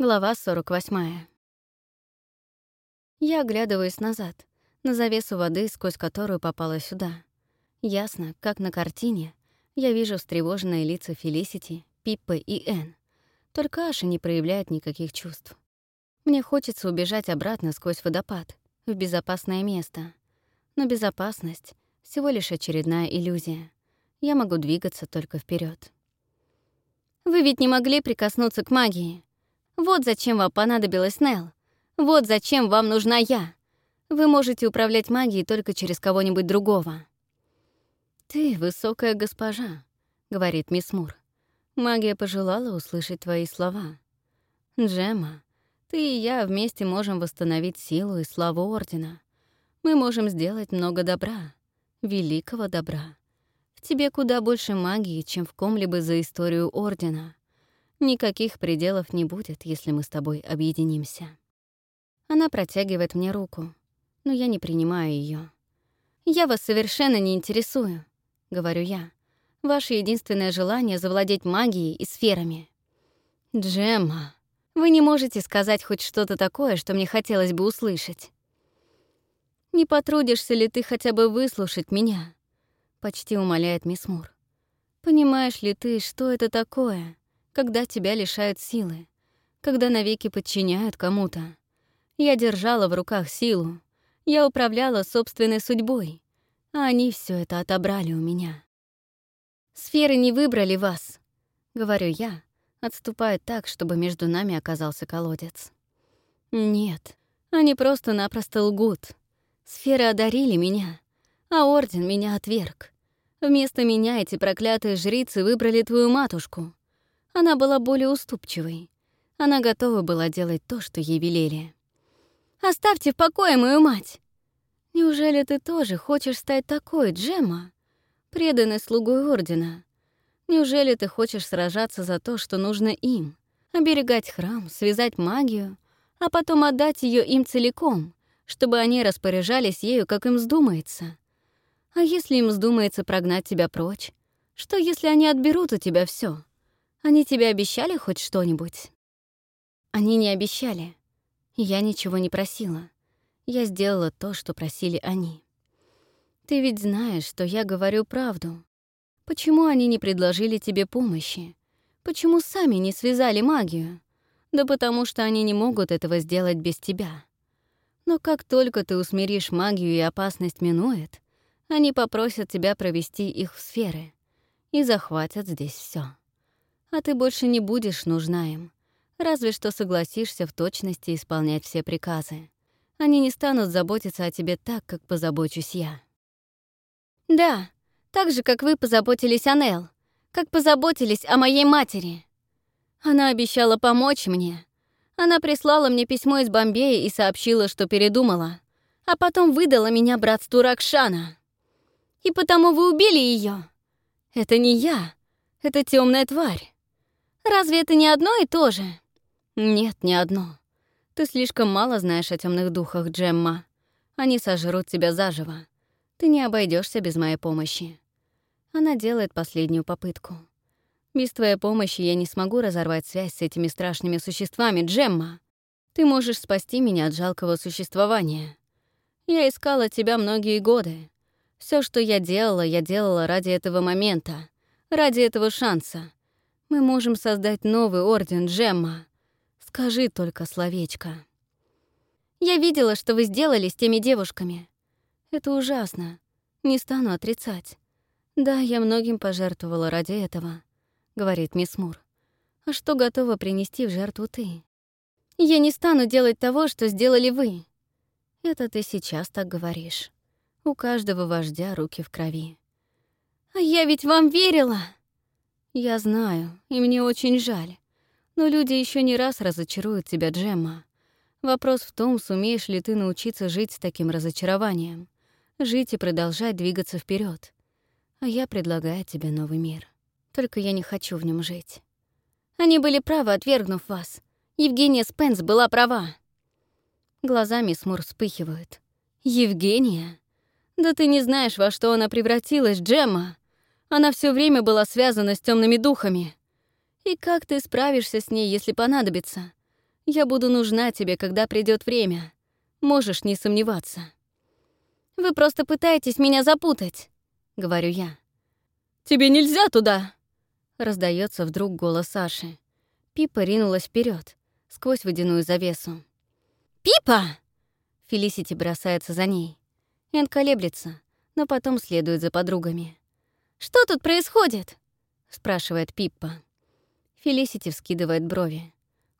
Глава 48. Я оглядываюсь назад, на завесу воды, сквозь которую попала сюда. Ясно, как на картине, я вижу встревоженные лица Фелисити, Пиппы и Энн. Только Аша не проявляет никаких чувств. Мне хочется убежать обратно сквозь водопад, в безопасное место. Но безопасность — всего лишь очередная иллюзия. Я могу двигаться только вперед. «Вы ведь не могли прикоснуться к магии», вот зачем вам понадобилась Нелл. Вот зачем вам нужна я. Вы можете управлять магией только через кого-нибудь другого. «Ты высокая госпожа», — говорит мисс Мур. «Магия пожелала услышать твои слова. Джема, ты и я вместе можем восстановить силу и славу Ордена. Мы можем сделать много добра, великого добра. В тебе куда больше магии, чем в ком-либо за историю Ордена. Никаких пределов не будет, если мы с тобой объединимся. Она протягивает мне руку, но я не принимаю ее. «Я вас совершенно не интересую», — говорю я. «Ваше единственное желание — завладеть магией и сферами». «Джемма, вы не можете сказать хоть что-то такое, что мне хотелось бы услышать». «Не потрудишься ли ты хотя бы выслушать меня?» — почти умоляет мисс Мур. «Понимаешь ли ты, что это такое?» Когда тебя лишают силы, когда навеки подчиняют кому-то. Я держала в руках силу, я управляла собственной судьбой, а они все это отобрали у меня. «Сферы не выбрали вас», — говорю я, отступая так, чтобы между нами оказался колодец. «Нет, они просто-напросто лгут. Сферы одарили меня, а Орден меня отверг. Вместо меня эти проклятые жрицы выбрали твою матушку. Она была более уступчивой. Она готова была делать то, что ей велели. «Оставьте в покое мою мать!» «Неужели ты тоже хочешь стать такой, Джемма? Преданной слугой Ордена? Неужели ты хочешь сражаться за то, что нужно им? Оберегать храм, связать магию, а потом отдать ее им целиком, чтобы они распоряжались ею, как им вздумается? А если им вздумается прогнать тебя прочь? Что, если они отберут у тебя все? Они тебе обещали хоть что-нибудь?» Они не обещали. Я ничего не просила. Я сделала то, что просили они. Ты ведь знаешь, что я говорю правду. Почему они не предложили тебе помощи? Почему сами не связали магию? Да потому что они не могут этого сделать без тебя. Но как только ты усмиришь магию и опасность минует, они попросят тебя провести их в сферы и захватят здесь все а ты больше не будешь нужна им. Разве что согласишься в точности исполнять все приказы. Они не станут заботиться о тебе так, как позабочусь я. Да, так же, как вы позаботились о Нел, как позаботились о моей матери. Она обещала помочь мне. Она прислала мне письмо из Бомбея и сообщила, что передумала, а потом выдала меня братству Ракшана. И потому вы убили ее. Это не я, это темная тварь. Разве это не одно и то же? Нет, не одно. Ты слишком мало знаешь о темных духах, Джемма. Они сожрут тебя заживо. Ты не обойдешься без моей помощи. Она делает последнюю попытку. Без твоей помощи я не смогу разорвать связь с этими страшными существами, Джемма. Ты можешь спасти меня от жалкого существования. Я искала тебя многие годы. Все, что я делала, я делала ради этого момента, ради этого шанса. Мы можем создать новый орден Джемма. Скажи только словечко. Я видела, что вы сделали с теми девушками. Это ужасно. Не стану отрицать. Да, я многим пожертвовала ради этого, говорит мисс Мур. А что готова принести в жертву ты? Я не стану делать того, что сделали вы. Это ты сейчас так говоришь. У каждого вождя руки в крови. А я ведь вам верила. «Я знаю, и мне очень жаль. Но люди еще не раз разочаруют тебя, Джемма. Вопрос в том, сумеешь ли ты научиться жить с таким разочарованием. Жить и продолжать двигаться вперед. А я предлагаю тебе новый мир. Только я не хочу в нем жить. Они были правы, отвергнув вас. Евгения Спенс была права. Глазами Смур вспыхивают. «Евгения? Да ты не знаешь, во что она превратилась, Джемма!» Она все время была связана с темными духами. И как ты справишься с ней, если понадобится? Я буду нужна тебе, когда придет время. Можешь не сомневаться. Вы просто пытаетесь меня запутать, говорю я. Тебе нельзя туда! Раздается вдруг голос Саши. Пипа ринулась вперед, сквозь водяную завесу. «Пипа!» Фелисити бросается за ней. Эн колеблется, но потом следует за подругами. «Что тут происходит?» — спрашивает Пиппа. Фелисити вскидывает брови.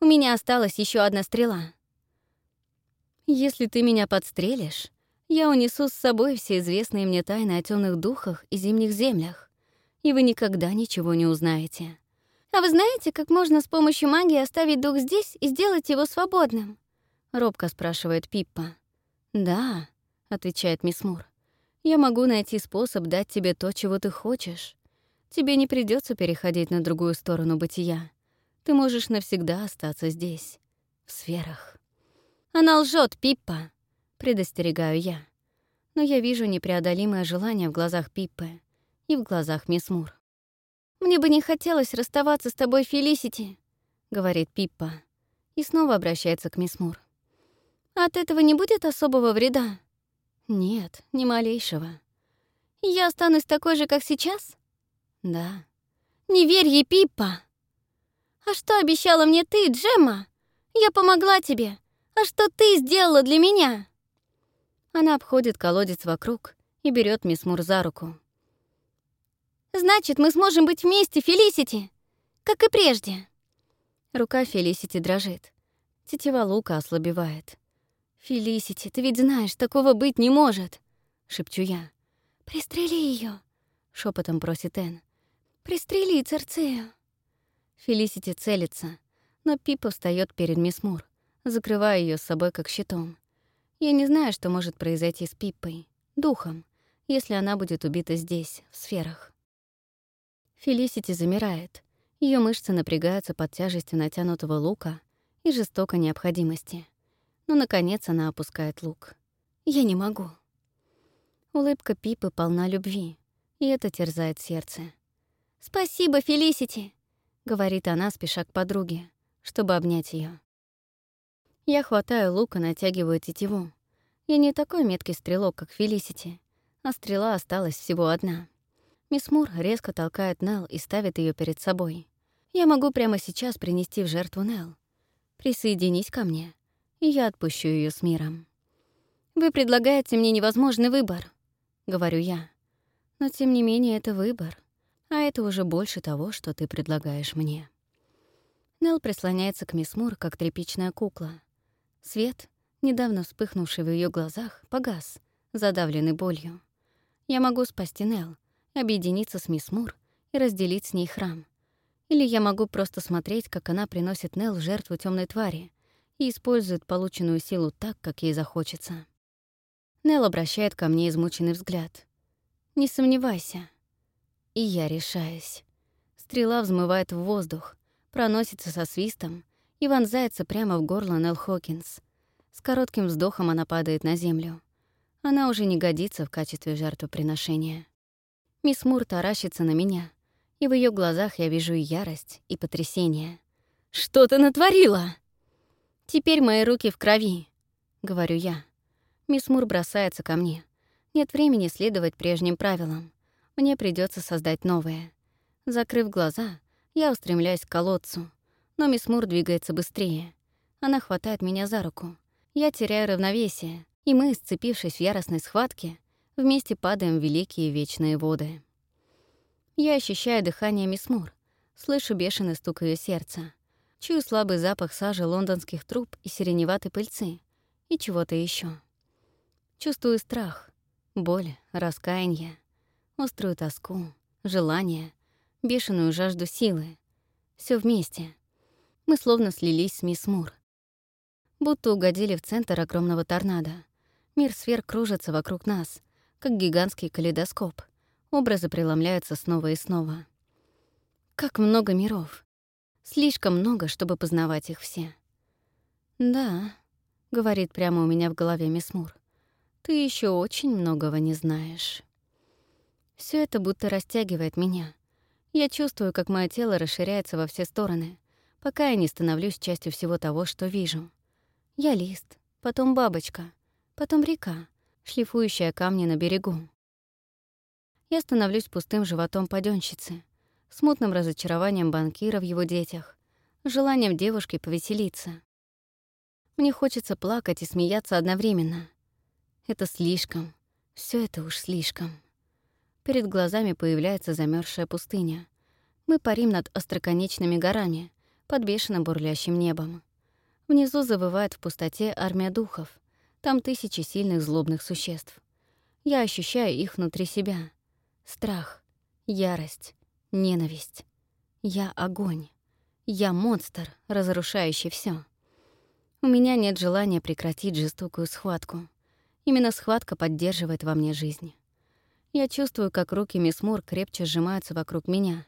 «У меня осталась еще одна стрела». «Если ты меня подстрелишь, я унесу с собой все известные мне тайны о темных духах и зимних землях, и вы никогда ничего не узнаете». «А вы знаете, как можно с помощью магии оставить дух здесь и сделать его свободным?» — робко спрашивает Пиппа. «Да», — отвечает мисс Мур. «Я могу найти способ дать тебе то, чего ты хочешь. Тебе не придется переходить на другую сторону бытия. Ты можешь навсегда остаться здесь, в сферах». «Она лжет, Пиппа», — предостерегаю я. Но я вижу непреодолимое желание в глазах Пиппы и в глазах мисс Мур. «Мне бы не хотелось расставаться с тобой, Фелисити», — говорит Пиппа, и снова обращается к мисс Мур. «От этого не будет особого вреда?» «Нет, ни малейшего». «Я останусь такой же, как сейчас?» «Да». «Не верь ей, Пиппа!» «А что обещала мне ты, Джемма? Я помогла тебе. А что ты сделала для меня?» Она обходит колодец вокруг и берет мисс Мур за руку. Значит, мы сможем быть вместе, Фелисити, как и прежде. Рука Фелисити дрожит. Тетива лука ослабевает. «Фелисити, ты ведь знаешь, такого быть не может!» — шепчу я. «Пристрели ее, шепотом просит Энн. «Пристрели Церцею!» Фелисити целится, но Пипа встает перед мисс Мур, закрывая ее с собой как щитом. Я не знаю, что может произойти с Пиппой, духом, если она будет убита здесь, в сферах. Фелисити замирает. Ее мышцы напрягаются под тяжестью натянутого лука и жестокой необходимости. Но, наконец, она опускает лук. «Я не могу». Улыбка Пипы полна любви, и это терзает сердце. «Спасибо, Фелисити!» — говорит она, спеша к подруге, чтобы обнять ее. Я хватаю лук и натягиваю тетиву. Я не такой меткий стрелок, как Фелисити, а стрела осталась всего одна. Мисс Мур резко толкает Нелл и ставит ее перед собой. Я могу прямо сейчас принести в жертву Нелл. Присоединись ко мне, и я отпущу ее с миром. «Вы предлагаете мне невозможный выбор», — говорю я. «Но тем не менее это выбор, а это уже больше того, что ты предлагаешь мне». Нелл прислоняется к мисс Мур, как тряпичная кукла. Свет, недавно вспыхнувший в ее глазах, погас, задавленный болью. Я могу спасти Нелл, объединиться с мисс Мур и разделить с ней храм. Или я могу просто смотреть, как она приносит Нелл в жертву темной твари и использует полученную силу так, как ей захочется. Нелл обращает ко мне измученный взгляд. «Не сомневайся». И я решаюсь. Стрела взмывает в воздух, проносится со свистом и вонзается прямо в горло Нелл Хокинс. С коротким вздохом она падает на землю. Она уже не годится в качестве жертвоприношения. Мисс Мур таращится на меня, и в ее глазах я вижу и ярость, и потрясение. «Что ты натворила?» «Теперь мои руки в крови», — говорю я. Мисс Мур бросается ко мне. Нет времени следовать прежним правилам. Мне придется создать новое. Закрыв глаза, я устремляюсь к колодцу. Но мисс Мур двигается быстрее. Она хватает меня за руку. Я теряю равновесие, и мы, сцепившись в яростной схватке, Вместе падаем в великие вечные воды. Я ощущаю дыхание мисс Мур, слышу бешеный стук ее сердца, чую слабый запах сажи лондонских труб и сиреневатой пыльцы и чего-то еще. Чувствую страх, боль, раскаяние, острую тоску, желание, бешеную жажду силы. Все вместе. Мы словно слились с мисс Мур. Будто угодили в центр огромного торнадо. Мир сфер кружится вокруг нас, как гигантский калейдоскоп. Образы преломляются снова и снова. Как много миров. Слишком много, чтобы познавать их все. «Да», — говорит прямо у меня в голове мисс Мур, «ты еще очень многого не знаешь». Все это будто растягивает меня. Я чувствую, как мое тело расширяется во все стороны, пока я не становлюсь частью всего того, что вижу. Я лист, потом бабочка, потом река, шлифующая камни на берегу. Я становлюсь пустым животом падёнщицы, смутным разочарованием банкира в его детях, желанием девушки повеселиться. Мне хочется плакать и смеяться одновременно. Это слишком. все это уж слишком. Перед глазами появляется замерзшая пустыня. Мы парим над остроконечными горами, под бешено бурлящим небом. Внизу завывает в пустоте армия духов. Там тысячи сильных злобных существ. Я ощущаю их внутри себя. Страх, ярость, ненависть. Я огонь. Я монстр, разрушающий все. У меня нет желания прекратить жестокую схватку. Именно схватка поддерживает во мне жизнь. Я чувствую, как руки мисс Мур крепче сжимаются вокруг меня.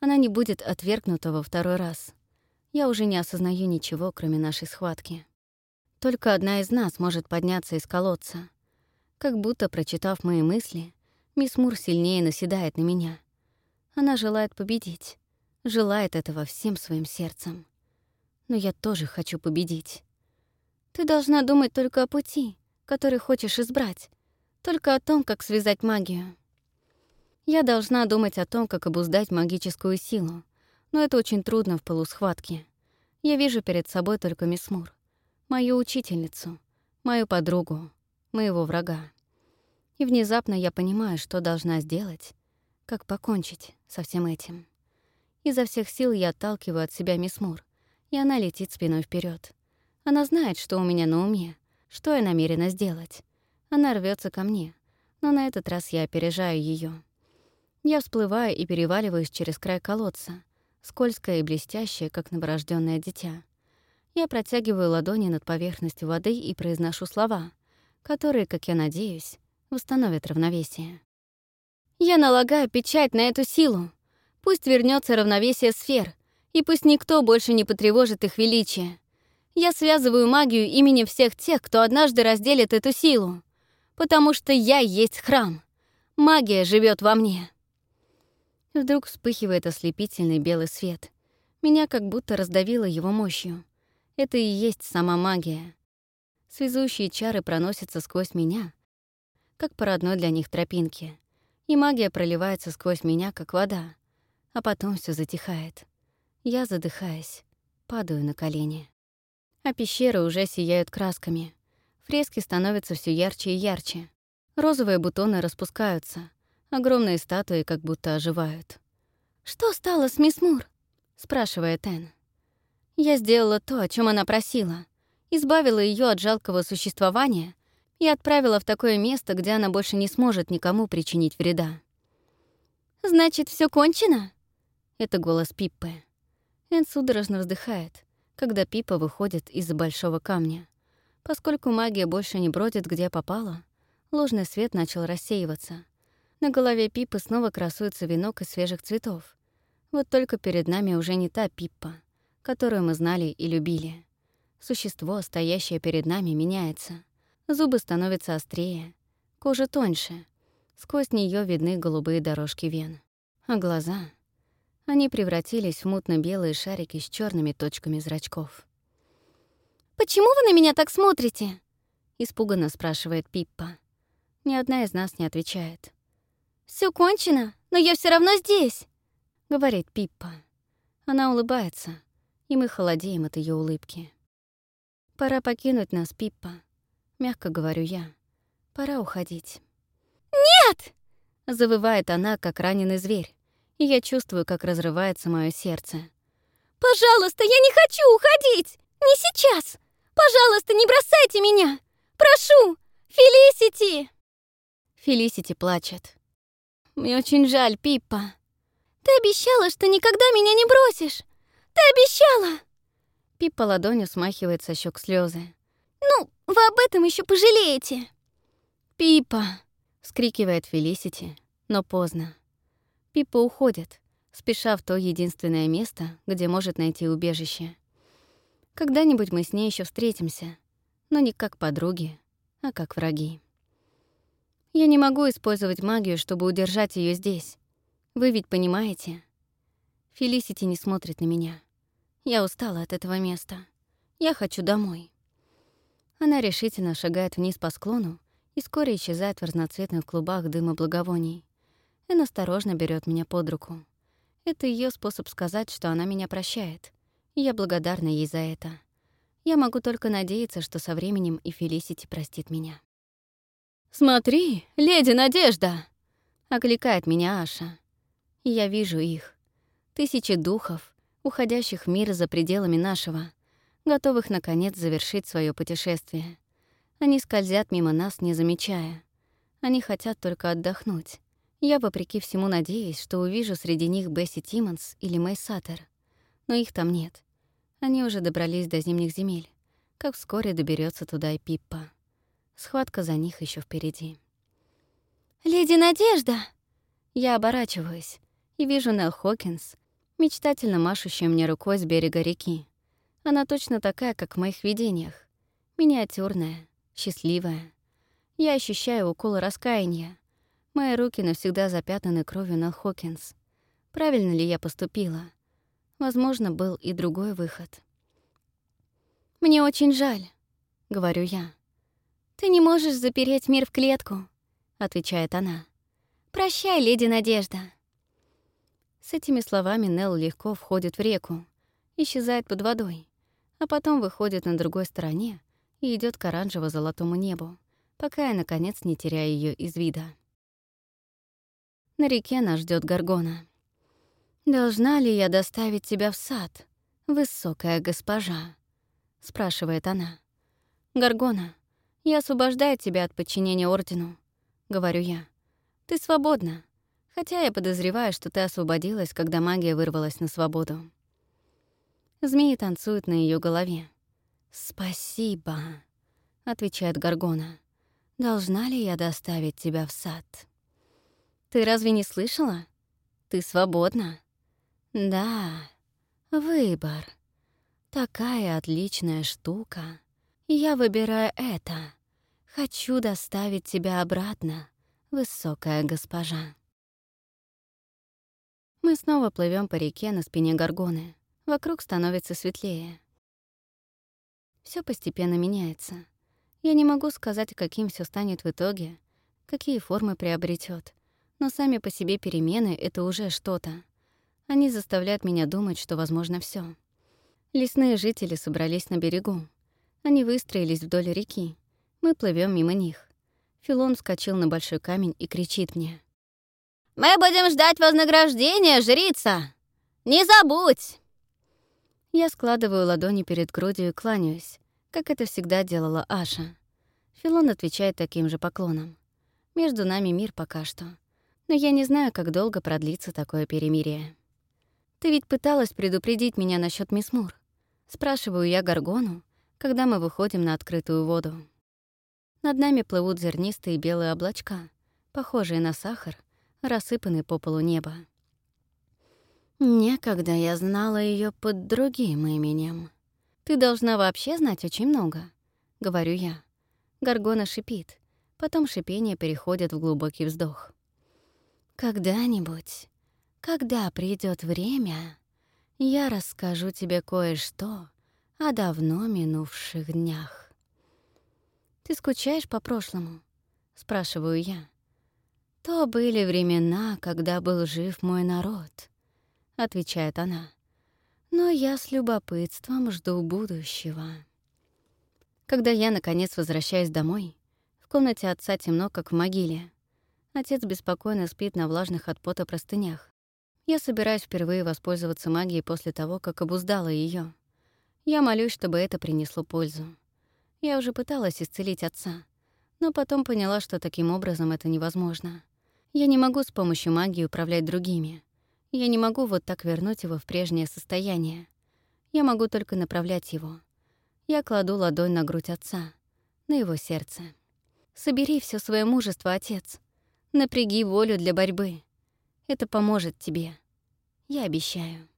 Она не будет отвергнута во второй раз. Я уже не осознаю ничего, кроме нашей схватки. Только одна из нас может подняться из колодца. Как будто, прочитав мои мысли, мисс Мур сильнее наседает на меня. Она желает победить, желает этого всем своим сердцем. Но я тоже хочу победить. Ты должна думать только о пути, который хочешь избрать, только о том, как связать магию. Я должна думать о том, как обуздать магическую силу, но это очень трудно в полусхватке. Я вижу перед собой только мисс мою учительницу, мою подругу, моего врага. И внезапно я понимаю, что должна сделать, как покончить со всем этим. Изо всех сил я отталкиваю от себя мисс Мур, и она летит спиной вперед. Она знает, что у меня на уме, что я намерена сделать. Она рвется ко мне, но на этот раз я опережаю ее. Я всплываю и переваливаюсь через край колодца, скользкое и блестящее, как новорожденное дитя. Я протягиваю ладони над поверхностью воды и произношу слова, которые, как я надеюсь, восстановят равновесие. Я налагаю печать на эту силу. Пусть вернется равновесие сфер, и пусть никто больше не потревожит их величие. Я связываю магию именем всех тех, кто однажды разделит эту силу. Потому что я есть храм. Магия живет во мне. Вдруг вспыхивает ослепительный белый свет. Меня как будто раздавило его мощью. Это и есть сама магия. Связующие чары проносятся сквозь меня, как по родной для них тропинке. И магия проливается сквозь меня, как вода. А потом все затихает. Я, задыхаясь, падаю на колени а пещеры уже сияют красками. Фрески становятся все ярче и ярче. Розовые бутоны распускаются. Огромные статуи как будто оживают. «Что стало с мисс Мур?» — спрашивает Энн. «Я сделала то, о чем она просила. Избавила ее от жалкого существования и отправила в такое место, где она больше не сможет никому причинить вреда». «Значит, все кончено?» — это голос Пиппы. Энн судорожно вздыхает когда Пипа выходит из-за большого камня. Поскольку магия больше не бродит, где попала, ложный свет начал рассеиваться. На голове Пипы снова красуется венок из свежих цветов. Вот только перед нами уже не та Пиппа, которую мы знали и любили. Существо, стоящее перед нами, меняется. Зубы становятся острее, кожа тоньше. Сквозь нее видны голубые дорожки вен. А глаза они превратились в мутно-белые шарики с черными точками зрачков. «Почему вы на меня так смотрите?» — испуганно спрашивает Пиппа. Ни одна из нас не отвечает. Все кончено, но я все равно здесь», — говорит Пиппа. Она улыбается, и мы холодеем от ее улыбки. «Пора покинуть нас, Пиппа», — мягко говорю я. «Пора уходить». «Нет!» — завывает она, как раненый зверь и я чувствую, как разрывается мое сердце. «Пожалуйста, я не хочу уходить! Не сейчас! Пожалуйста, не бросайте меня! Прошу! Фелисити!» Фелисити плачет. «Мне очень жаль, Пиппа». «Ты обещала, что никогда меня не бросишь! Ты обещала!» Пиппа ладонью смахивает со щек слезы. «Ну, вы об этом еще пожалеете!» «Пиппа!» — вскрикивает Фелисити, но поздно. Пиппа уходит, спеша в то единственное место, где может найти убежище. Когда-нибудь мы с ней еще встретимся, но не как подруги, а как враги. Я не могу использовать магию, чтобы удержать ее здесь. Вы ведь понимаете? Фелисити не смотрит на меня. Я устала от этого места. Я хочу домой. Она решительно шагает вниз по склону и вскоре исчезает в разноцветных клубах дыма благовоний. Эн осторожно берет меня под руку. Это ее способ сказать, что она меня прощает. Я благодарна ей за это. Я могу только надеяться, что со временем и Фелисити простит меня. «Смотри, леди Надежда!» — окликает меня Аша. Я вижу их. Тысячи духов, уходящих в мир за пределами нашего, готовых, наконец, завершить свое путешествие. Они скользят мимо нас, не замечая. Они хотят только отдохнуть. Я, вопреки всему, надеюсь, что увижу среди них Бесси Тиммонс или Мэй Саттер. Но их там нет. Они уже добрались до зимних земель. Как вскоре доберется туда и Пиппа. Схватка за них еще впереди. «Леди Надежда!» Я оборачиваюсь и вижу Нелл Хокинс, мечтательно машущая мне рукой с берега реки. Она точно такая, как в моих видениях. Миниатюрная, счастливая. Я ощущаю укол раскаяния. Мои руки навсегда запятнаны кровью Нелл Хокинс. Правильно ли я поступила? Возможно, был и другой выход. «Мне очень жаль», — говорю я. «Ты не можешь запереть мир в клетку», — отвечает она. «Прощай, леди Надежда». С этими словами Нелл легко входит в реку, исчезает под водой, а потом выходит на другой стороне и идет к оранжево-золотому небу, пока я, наконец, не теряю ее из вида. На реке нас ждет Гаргона. «Должна ли я доставить тебя в сад, высокая госпожа?» — спрашивает она. «Гаргона, я освобождаю тебя от подчинения Ордену», — говорю я. «Ты свободна, хотя я подозреваю, что ты освободилась, когда магия вырвалась на свободу». Змеи танцуют на ее голове. «Спасибо», — отвечает Гаргона. «Должна ли я доставить тебя в сад?» «Ты разве не слышала? Ты свободна». Да, выбор. Такая отличная штука. Я выбираю это. Хочу доставить тебя обратно, высокая госпожа. Мы снова плывем по реке на спине горгоны. Вокруг становится светлее. Все постепенно меняется. Я не могу сказать, каким все станет в итоге, какие формы приобретет, но сами по себе перемены — это уже что-то. Они заставляют меня думать, что возможно все. Лесные жители собрались на берегу. Они выстроились вдоль реки. Мы плывем мимо них. Филон вскочил на большой камень и кричит мне. «Мы будем ждать вознаграждения, жрица! Не забудь!» Я складываю ладони перед грудью и кланяюсь, как это всегда делала Аша. Филон отвечает таким же поклоном. Между нами мир пока что. Но я не знаю, как долго продлится такое перемирие. «Ты ведь пыталась предупредить меня насчет мисс Мур?» Спрашиваю я Гаргону, когда мы выходим на открытую воду. Над нами плывут зернистые белые облачка, похожие на сахар, рассыпанные по полу неба. Некогда я знала ее под другим именем. Ты должна вообще знать очень много, — говорю я. Гаргона шипит, потом шипение переходит в глубокий вздох. Когда-нибудь когда придет время, я расскажу тебе кое-что о давно минувших днях. «Ты скучаешь по прошлому?» — спрашиваю я. «То были времена, когда был жив мой народ», — отвечает она. «Но я с любопытством жду будущего». Когда я, наконец, возвращаюсь домой, в комнате отца темно, как в могиле. Отец беспокойно спит на влажных от пота простынях. Я собираюсь впервые воспользоваться магией после того, как обуздала ее. Я молюсь, чтобы это принесло пользу. Я уже пыталась исцелить отца, но потом поняла, что таким образом это невозможно. Я не могу с помощью магии управлять другими. Я не могу вот так вернуть его в прежнее состояние. Я могу только направлять его. Я кладу ладонь на грудь отца, на его сердце. «Собери все свое мужество, отец. Напряги волю для борьбы. Это поможет тебе. Я обещаю.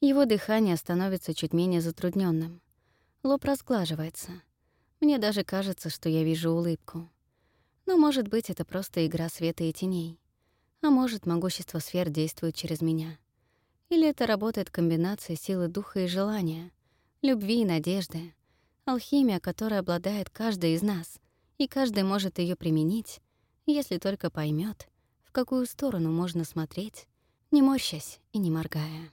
Его дыхание становится чуть менее затрудненным. Лоб разглаживается. Мне даже кажется, что я вижу улыбку. Но, может быть, это просто игра света и теней. А может, могущество сфер действует через меня. Или это работает комбинация силы духа и желания, любви и надежды, алхимия, которой обладает каждый из нас, и каждый может ее применить, если только поймет, в какую сторону можно смотреть, не морщась и не моргая.